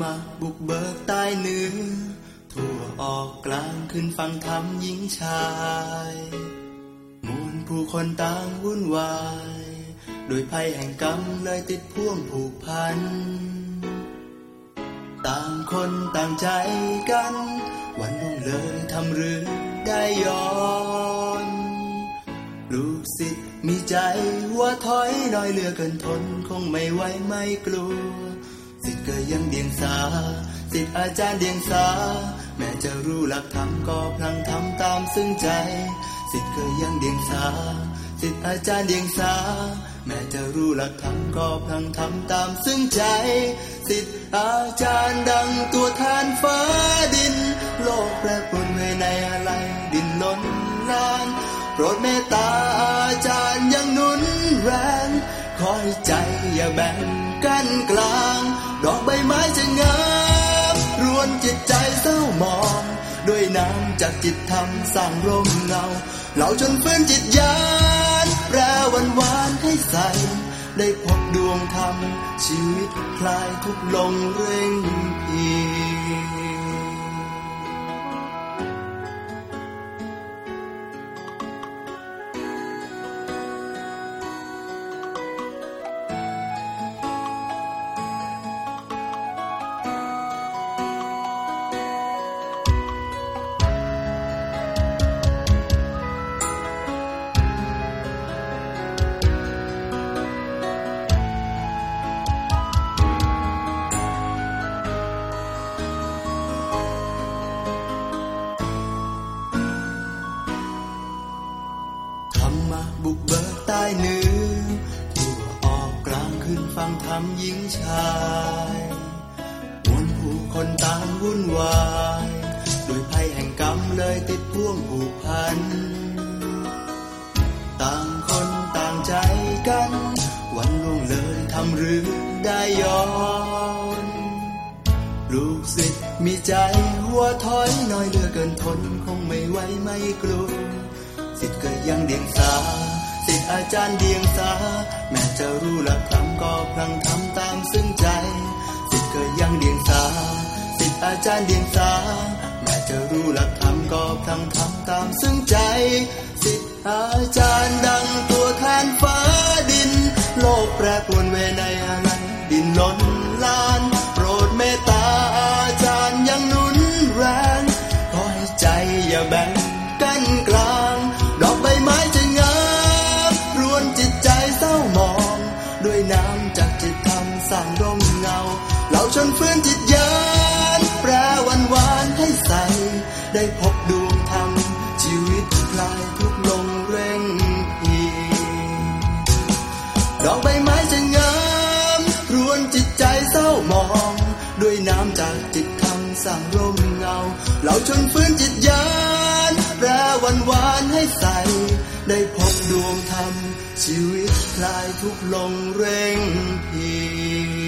มะบุกเบิกใต้เนื้อ ทั่วออกกลางขึ้นฟังธรรมหญิงชายมูลผู้คนต่างวุ่นวาย โดยภัยแห่งกรรมเลยติดพ่วงผูกพัน ต่างคนต่างใจกัน วันลงเลยทำหรือได้ย้อนลูกศิษย์มีใจว่าถอยน้อยเลือเกินทน คงไม่ไหวไม่กลัว สิทธิ์ก็ยังเดียงสาสิทธิ์อาจารย์เดียงสา แม้จะรู้หลักธรรมก็พลังทำตามซึ่งใจ สิทธิ์ก็ยังเดียงสาสิทธิ์อาจารย์เดียงสา แม้จะรู้หลักธรรมก็พลังทำตามซึ่งใจ สิทธิ์อาจารย์ดังตัวแทนฟ้าดิน โลกแปรปรวนเวในอะไรดินล้นลาน โปรดเมตตาอาจารย์ยังหนุนแรง คอยใจอย่าแบ่งกันกลาง ดอกใบไม้จะงามรวนจิตใจเศร้าหมอง ด้วยน้ำจากจิตธรรมสร้างร่มเงาเหล่าจนฟื้นจิตยานแปรวันวานให้ใส ได้พบดวงธรรมชีวิตคลายทุกลงเร่งพี ขึ้นฟังธรรมหญิงชายมวลผู้คนต่างวุ่นวายโดยภัยแห่งกรรมเลยติดพ่วงผูกพัน ต่างคนต่างใจกัน วันล่วงเลยทำหรือได้ย้อน ลูกศิษย์มีใจหัวถอยน้อยเหลือเกินทน คงไม่ไหวไม่กลัวสิทธิ์ก็ยังเดียงสา สิทธิ์อาจารย์เดียงสา แม้จะรู้หลักธรรมก็พลังทำตามซึ่งใจ สิทธิ์ก็ยังเดียงสา สิทธิ์อาจารย์เดียงสา แม้จะรู้หลักธรรมก็พลังทำตามซึ่งใจ สิทธิ์อาจารย์ดังตัวแทนฟ้าดิน โลกแปรปรวนเวในอะไรดินล้นลาน โปรดเมตตาอาจารย์ยังหนุนแรงคอยใจอย่าแบ่ง ดอกใบไม้จะงามรวนจิตใจเศร้าหมอง ด้วยน้ำจากจิตธรรมสร้างร่มเงา เราชนฟื้นจิตยานแปรวันวานให้ใส ได้พบดวงธรรมชีวิตคลายทุกลงเร่งพี